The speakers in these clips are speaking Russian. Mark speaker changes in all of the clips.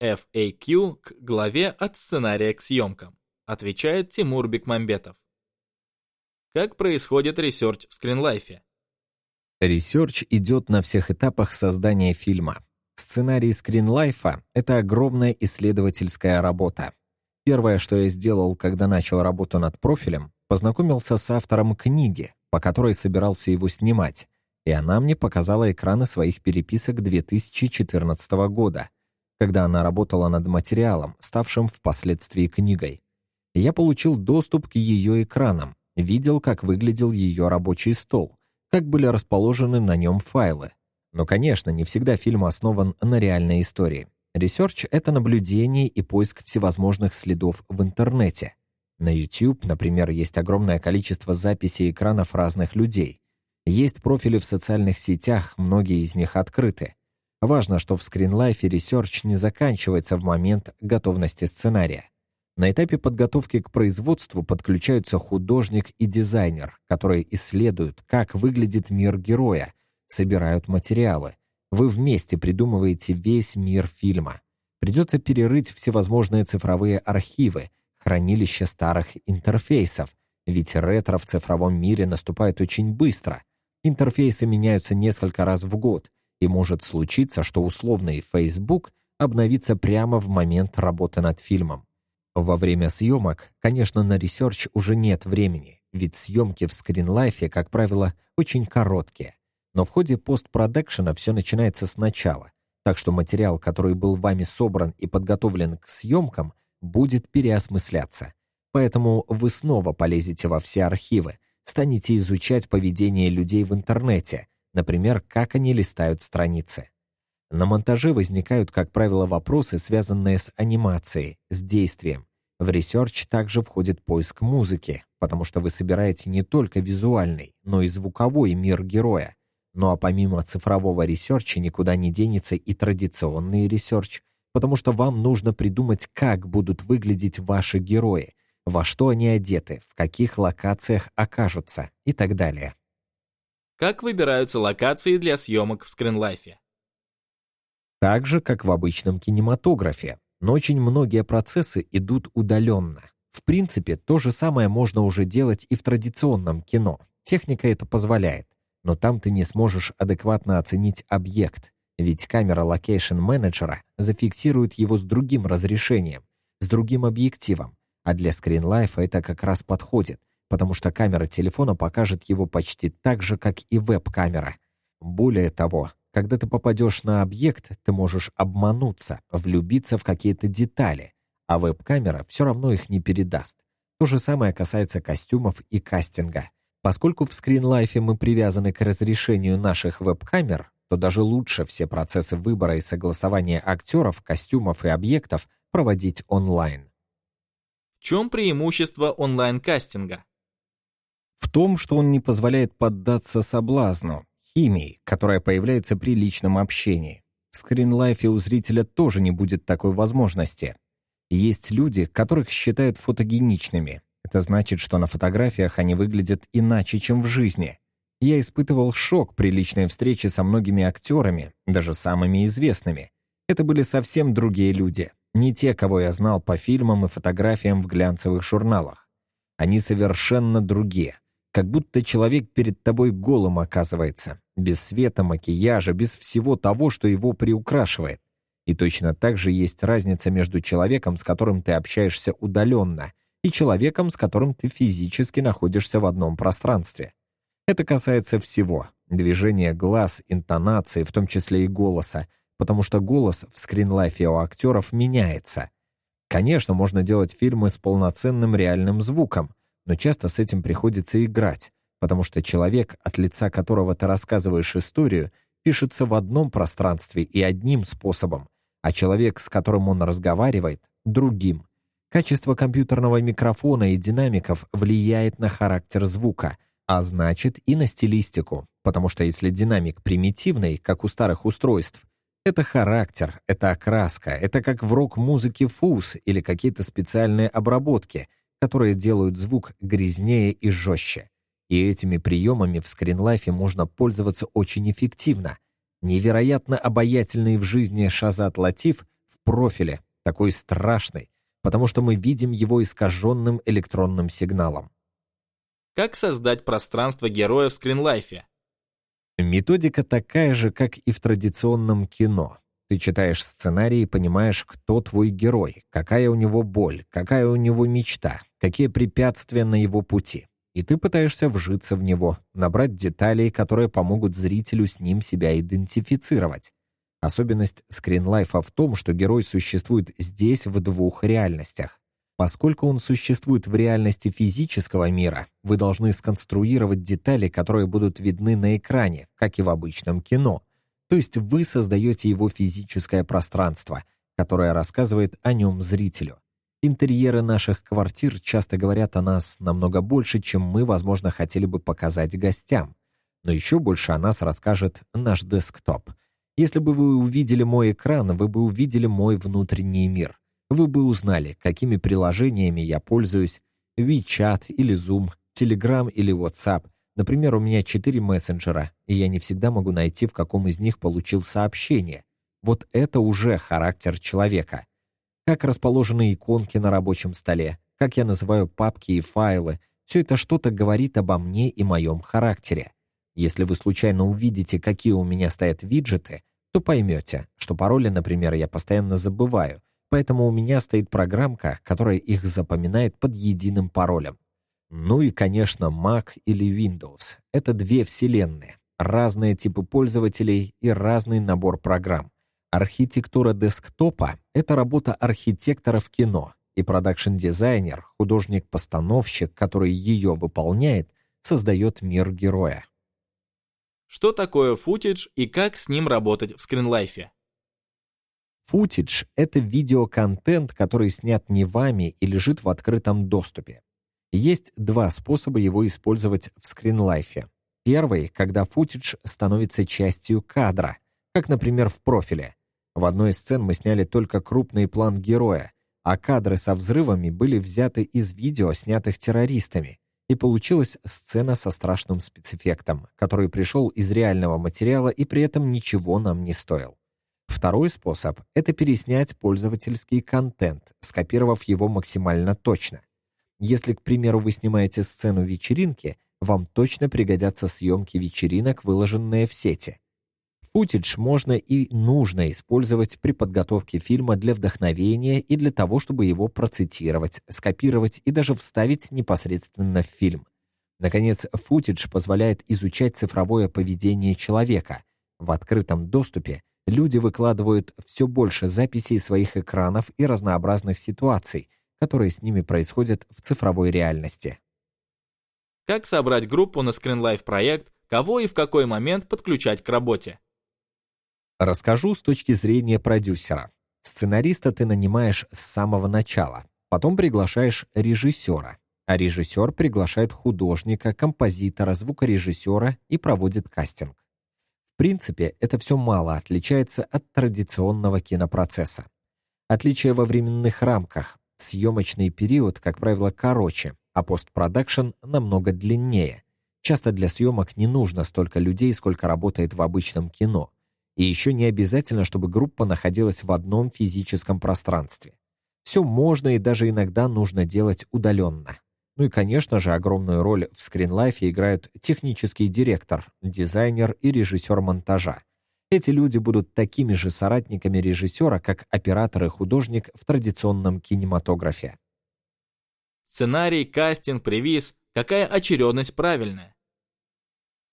Speaker 1: FAQ к главе «От сценария к съемкам», отвечает Тимур Бекмамбетов. Как происходит ресерч в скринлайфе?
Speaker 2: Ресерч идет на всех этапах создания фильма. Сценарий скринлайфа — это огромная исследовательская работа. Первое, что я сделал, когда начал работу над профилем, познакомился с автором книги, по которой собирался его снимать, и она мне показала экраны своих переписок 2014 года, когда она работала над материалом, ставшим впоследствии книгой. Я получил доступ к ее экранам, видел, как выглядел ее рабочий стол, как были расположены на нем файлы. Но, конечно, не всегда фильм основан на реальной истории. Ресерч — это наблюдение и поиск всевозможных следов в интернете. На YouTube, например, есть огромное количество записей экранов разных людей. Есть профили в социальных сетях, многие из них открыты. Важно, что в скринлайфе ресерч не заканчивается в момент готовности сценария. На этапе подготовки к производству подключаются художник и дизайнер, которые исследуют, как выглядит мир героя, собирают материалы. Вы вместе придумываете весь мир фильма. Придется перерыть всевозможные цифровые архивы, хранилища старых интерфейсов, ведь ретро в цифровом мире наступает очень быстро. Интерфейсы меняются несколько раз в год, и может случиться, что условный Facebook обновится прямо в момент работы над фильмом. Во время съемок, конечно, на ресерч уже нет времени, ведь съемки в скринлайфе, как правило, очень короткие. Но в ходе постпродакшена все начинается сначала, так что материал, который был вами собран и подготовлен к съемкам, будет переосмысляться. Поэтому вы снова полезете во все архивы, станете изучать поведение людей в интернете, например, как они листают страницы. На монтаже возникают, как правило, вопросы, связанные с анимацией, с действием, в ресерч также входит поиск музыки, потому что вы собираете не только визуальный, но и звуковой мир героя. Ну а помимо цифрового ресерча никуда не денется и традиционный ресерч, потому что вам нужно придумать, как будут выглядеть ваши герои, во что они одеты, в каких локациях окажутся и так далее.
Speaker 1: Как выбираются локации для съемок в скринлайфе?
Speaker 2: Так же, как в обычном кинематографе, но очень многие процессы идут удаленно. В принципе, то же самое можно уже делать и в традиционном кино. Техника это позволяет. Но там ты не сможешь адекватно оценить объект, ведь камера локейшн-менеджера зафиксирует его с другим разрешением, с другим объективом, а для скринлайфа это как раз подходит, потому что камера телефона покажет его почти так же, как и веб-камера. Более того, когда ты попадешь на объект, ты можешь обмануться, влюбиться в какие-то детали, а веб-камера все равно их не передаст. То же самое касается костюмов и кастинга. Поскольку в скринлайфе мы привязаны к разрешению наших веб-камер, то даже лучше все процессы выбора и согласования актеров, костюмов и объектов проводить онлайн.
Speaker 1: В чем преимущество онлайн-кастинга?
Speaker 2: В том, что он не позволяет поддаться соблазну, химии, которая появляется при личном общении. В скринлайфе у зрителя тоже не будет такой возможности. Есть люди, которых считают фотогеничными. Это значит, что на фотографиях они выглядят иначе, чем в жизни. Я испытывал шок при личной встрече со многими актерами, даже самыми известными. Это были совсем другие люди, не те, кого я знал по фильмам и фотографиям в глянцевых журналах. Они совершенно другие, как будто человек перед тобой голым оказывается, без света, макияжа, без всего того, что его приукрашивает. И точно так же есть разница между человеком, с которым ты общаешься удаленно, и человеком, с которым ты физически находишься в одном пространстве. Это касается всего — движения глаз, интонации, в том числе и голоса, потому что голос в скринлайфе у актеров меняется. Конечно, можно делать фильмы с полноценным реальным звуком, но часто с этим приходится играть, потому что человек, от лица которого ты рассказываешь историю, пишется в одном пространстве и одним способом, а человек, с которым он разговаривает, другим. Качество компьютерного микрофона и динамиков влияет на характер звука, а значит и на стилистику, потому что если динамик примитивный, как у старых устройств, это характер, это окраска, это как в рок-музыке фуз или какие-то специальные обработки, которые делают звук грязнее и жестче. И этими приемами в скринлайфе можно пользоваться очень эффективно. Невероятно обаятельный в жизни Шазат Латиф в профиле, такой страшный, потому что мы видим его искаженным электронным сигналом.
Speaker 1: Как создать пространство героя в скринлайфе?
Speaker 2: Методика такая же, как и в традиционном кино. Ты читаешь сценарий и понимаешь, кто твой герой, какая у него боль, какая у него мечта, какие препятствия на его пути. И ты пытаешься вжиться в него, набрать деталей, которые помогут зрителю с ним себя идентифицировать. Особенность скринлайфа в том, что герой существует здесь в двух реальностях. Поскольку он существует в реальности физического мира, вы должны сконструировать детали, которые будут видны на экране, как и в обычном кино – то есть вы создаете его физическое пространство, которое рассказывает о нем зрителю. Интерьеры наших квартир часто говорят о нас намного больше, чем мы, возможно, хотели бы показать гостям. Но еще больше о нас расскажет наш десктоп. Если бы вы увидели мой экран, вы бы увидели мой внутренний мир. Вы бы узнали, какими приложениями я пользуюсь, WeChat или Zoom, Telegram или WhatsApp – Например, у меня четыре мессенджера, и я не всегда могу найти, в каком из них получил сообщение. Вот это уже характер человека. Как расположены иконки на рабочем столе, как я называю папки и файлы, все это что-то говорит обо мне и моем характере. Если вы случайно увидите, какие у меня стоят виджеты, то поймете, что пароли, например, я постоянно забываю, поэтому у меня стоит программка, которая их запоминает под единым паролем. Ну и, конечно, Mac или Windows. Это две вселенные, разные типы пользователей и разный набор программ. Архитектура десктопа — это работа архитектора в кино, и продакшн-дизайнер, художник-постановщик, который ее выполняет, создает мир героя.
Speaker 1: Что такое футидж и как с ним работать в скринлайфе?
Speaker 2: Футидж — это видеоконтент, который снят не вами и лежит в открытом доступе. Есть два способа его использовать в скринлайфе. Первый, когда футидж становится частью кадра, как, например, в профиле. В одной из сцен мы сняли только крупный план героя, а кадры со взрывами были взяты из видео, снятых террористами, и получилась сцена со страшным спецэффектом, который пришел из реального материала и при этом ничего нам не стоил. Второй способ — это переснять пользовательский контент, скопировав его максимально точно. Если, к примеру, вы снимаете сцену вечеринки, вам точно пригодятся съемки вечеринок, выложенные в сети. Футидж можно и нужно использовать при подготовке фильма для вдохновения и для того, чтобы его процитировать, скопировать и даже вставить непосредственно в фильм. Наконец, футидж позволяет изучать цифровое поведение человека. В открытом доступе люди выкладывают все больше записей своих экранов и разнообразных ситуаций, которые с ними происходят в цифровой реальности.
Speaker 1: Как собрать группу на ScreenLife проект, кого и в какой момент подключать к работе?
Speaker 2: Расскажу с точки зрения продюсера. Сценариста ты нанимаешь с самого начала, потом приглашаешь режиссера, а режиссер приглашает художника, композитора, звукорежиссера и проводит кастинг. В принципе, это все мало отличается от традиционного кинопроцесса. Отличие во временных рамках. Съемочный период, как правило, короче, а постпродакшн намного длиннее. Часто для съемок не нужно столько людей, сколько работает в обычном кино. И еще не обязательно, чтобы группа находилась в одном физическом пространстве. Все можно и даже иногда нужно делать удаленно. Ну и, конечно же, огромную роль в скринлайфе играют технический директор, дизайнер и режиссер монтажа. Эти люди будут такими же соратниками режиссера, как оператор и художник в традиционном кинематографе.
Speaker 1: Сценарий, кастинг, превиз. Какая очередность правильная?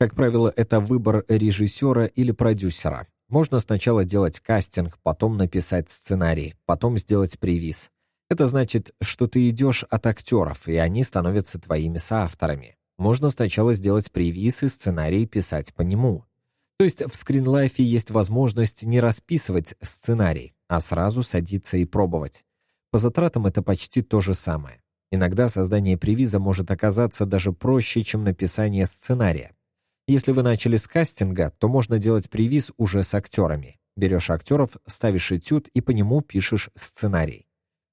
Speaker 2: Как правило, это выбор режиссера или продюсера. Можно сначала делать кастинг, потом написать сценарий, потом сделать превиз. Это значит, что ты идешь от актеров, и они становятся твоими соавторами. Можно сначала сделать превиз и сценарий писать по нему. То есть в скринлайфе есть возможность не расписывать сценарий, а сразу садиться и пробовать. По затратам это почти то же самое. Иногда создание превиза может оказаться даже проще, чем написание сценария. Если вы начали с кастинга, то можно делать превиз уже с актерами. Берешь актеров, ставишь этюд и по нему пишешь сценарий.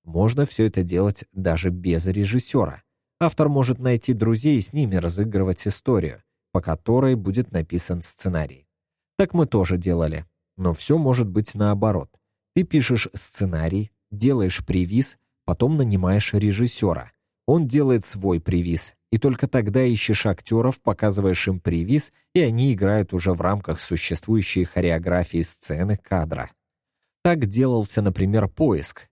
Speaker 2: Можно все это делать даже без режиссера. Автор может найти друзей и с ними разыгрывать историю, по которой будет написан сценарий. Так мы тоже делали. Но все может быть наоборот. Ты пишешь сценарий, делаешь привиз, потом нанимаешь режиссера. Он делает свой привиз, и только тогда ищешь актеров, показываешь им привиз, и они играют уже в рамках существующей хореографии сцены кадра. Так делался, например, поиск.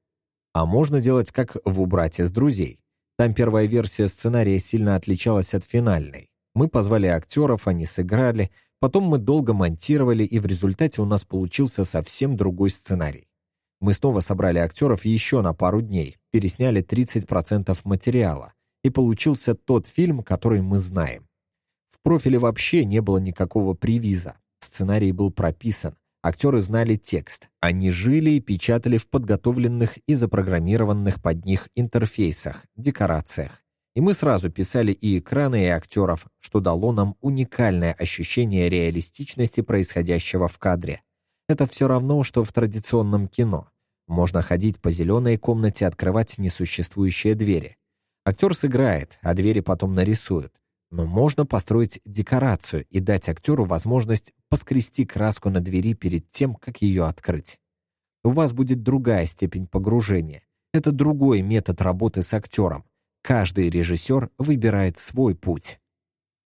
Speaker 2: А можно делать как в «Убрать из друзей». Там первая версия сценария сильно отличалась от финальной. Мы позвали актеров, они сыграли, потом мы долго монтировали, и в результате у нас получился совсем другой сценарий. Мы снова собрали актеров еще на пару дней, пересняли 30% материала, и получился тот фильм, который мы знаем. В профиле вообще не было никакого привиза. Сценарий был прописан, актеры знали текст, они жили и печатали в подготовленных и запрограммированных под них интерфейсах, декорациях. И мы сразу писали и экраны, и актеров, что дало нам уникальное ощущение реалистичности происходящего в кадре. Это все равно, что в традиционном кино. Можно ходить по зеленой комнате, открывать несуществующие двери. Актер сыграет, а двери потом нарисуют. Но можно построить декорацию и дать актеру возможность поскрести краску на двери перед тем, как ее открыть. У вас будет другая степень погружения. Это другой метод работы с актером. Каждый режиссер выбирает свой путь.